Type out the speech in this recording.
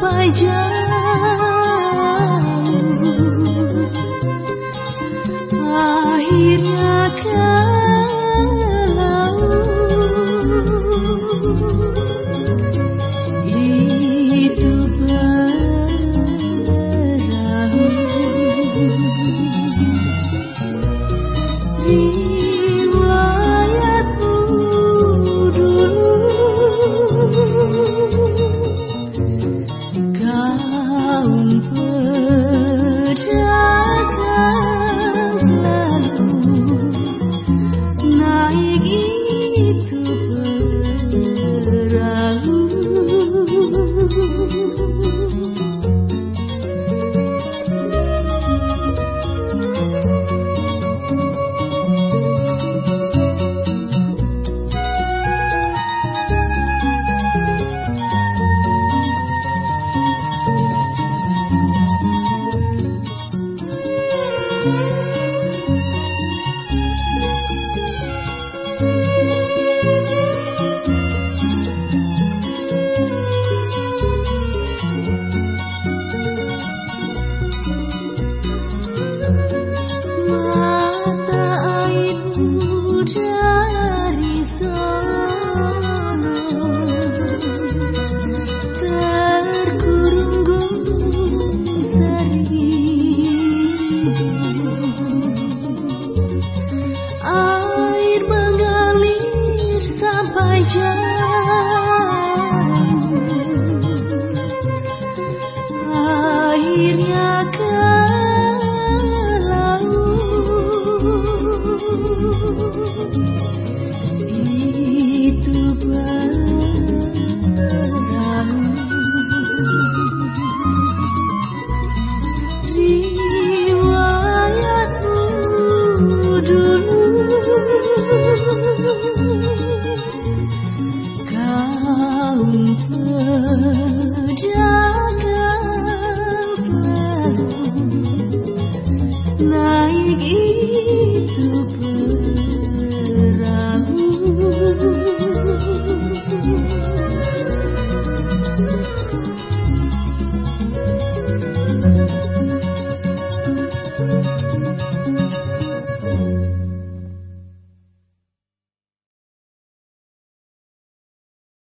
百家 just naik itu perahu